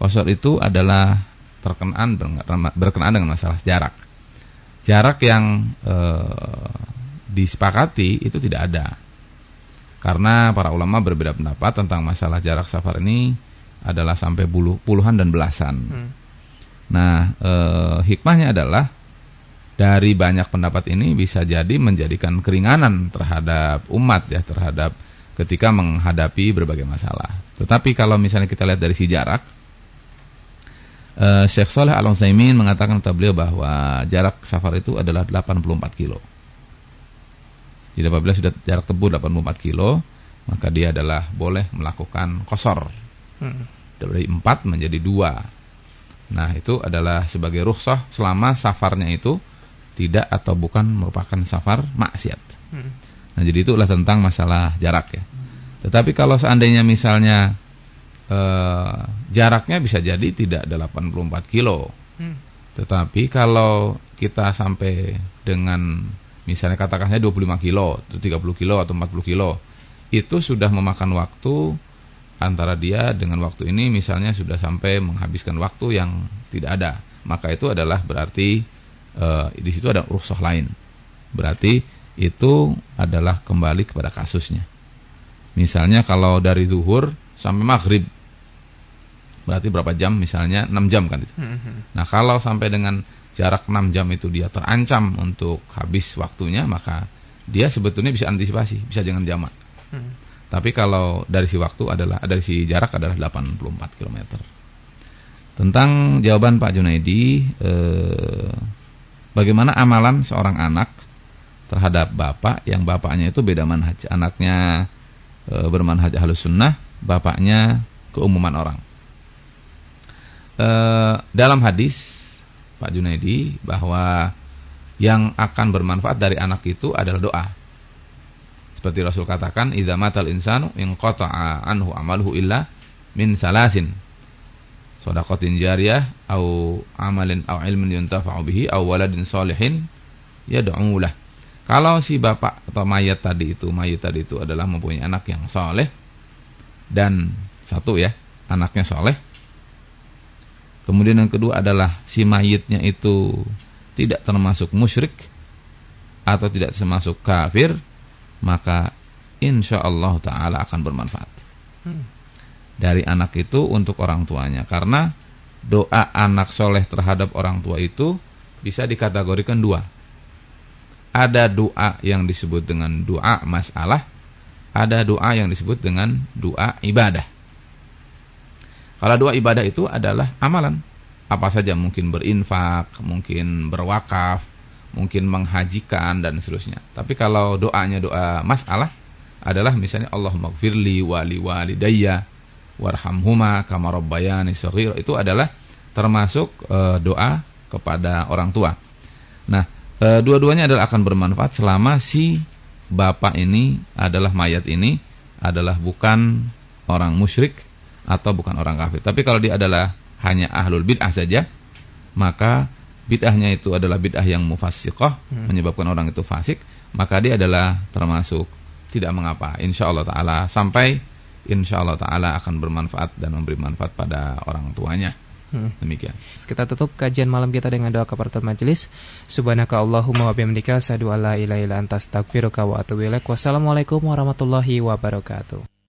kosor itu adalah terkenaan berkenaan dengan masalah jarak jarak yang e, disepakati itu tidak ada. Karena para ulama berbeda pendapat tentang masalah jarak safar ini adalah sampai bulu, puluhan dan belasan. Hmm. Nah, e, hikmahnya adalah dari banyak pendapat ini bisa jadi menjadikan keringanan terhadap umat ya terhadap ketika menghadapi berbagai masalah. Tetapi kalau misalnya kita lihat dari si jarak, uh, Syekh Saleh Al Utsaimin mengatakan kepada beliau bahwa jarak safar itu adalah 84 kilo. Jadi apabila sudah jarak tempuh 84 kilo, maka dia adalah boleh melakukan kosor. Hmm. Dari 4 menjadi 2. Nah, itu adalah sebagai rukhsah selama safarnya itu tidak atau bukan merupakan safar maksiat. Hmm. Nah, jadi itulah tentang masalah jarak ya. Tetapi kalau seandainya misalnya eh, jaraknya bisa jadi tidak 84 kilo. Hmm. Tetapi kalau kita sampai dengan misalnya katakannya 25 kilo, 30 kilo atau 40 kilo, itu sudah memakan waktu antara dia dengan waktu ini misalnya sudah sampai menghabiskan waktu yang tidak ada. Maka itu adalah berarti e, di situ ada rukhsah lain. Berarti itu adalah kembali kepada kasusnya. Misalnya kalau dari zuhur sampai maghrib berarti berapa jam misalnya 6 jam kan itu. Hmm, hmm. Nah, kalau sampai dengan jarak 6 jam itu dia terancam untuk habis waktunya, maka dia sebetulnya bisa antisipasi, bisa jangan jamak. Hmm. Tapi kalau dari si waktu adalah dari si jarak adalah 84 km. Tentang jawaban Pak Junaidi, eh, bagaimana amalan seorang anak terhadap bapak yang bapaknya itu beda manhaj, anaknya eh, bermanhaj halus sunnah, bapaknya keumuman orang. Eh, dalam hadis Pak Junaidi bahwa yang akan bermanfaat dari anak itu adalah doa. Seperti Rasul katakan, "Idza matal insanu in qata'a anhu amaluhu illa min salasin." Shadaqatin jariyah au amalin au ilmin yuntafa'u bihi au waladin sholihin yad'u. Kalau si bapak atau mayat tadi itu, mayat tadi itu adalah mempunyai anak yang soleh dan satu ya, anaknya soleh, Kemudian yang kedua adalah si mayitnya itu tidak termasuk musyrik atau tidak termasuk kafir, maka insya Allah Taala akan bermanfaat hmm. dari anak itu untuk orang tuanya. Karena doa anak soleh terhadap orang tua itu bisa dikategorikan dua. Ada doa yang disebut dengan doa masalah, ada doa yang disebut dengan doa ibadah. Kalau doa ibadah itu adalah amalan. Apa saja mungkin berinfak, mungkin berwakaf, mungkin menghajikan dan seterusnya. Tapi kalau doanya doa masalah adalah misalnya Allah magfirli wali walidayya warhamhuma kama rabbayani shaghira itu adalah termasuk e, doa kepada orang tua. Nah, e, dua-duanya adalah akan bermanfaat selama si bapak ini adalah mayat ini adalah bukan orang musyrik atau bukan orang kafir. Tapi kalau dia adalah hanya ahlul bid'ah saja, maka bid'ahnya itu adalah bid'ah yang mufassiqah, hmm. menyebabkan orang itu fasik, maka dia adalah termasuk tidak mengapa. Insya Allah Ta'ala sampai insya Allah Ta'ala akan bermanfaat dan memberi manfaat pada orang tuanya. Hmm. Demikian. Kita tutup kajian malam kita dengan doa kafaratul majelis. Subhanaka Allahumma wa bihamdika asyhadu an la ilaha illa anta astaghfiruka wa atubu ilaik. Wassalamualaikum warahmatullahi wabarakatuh.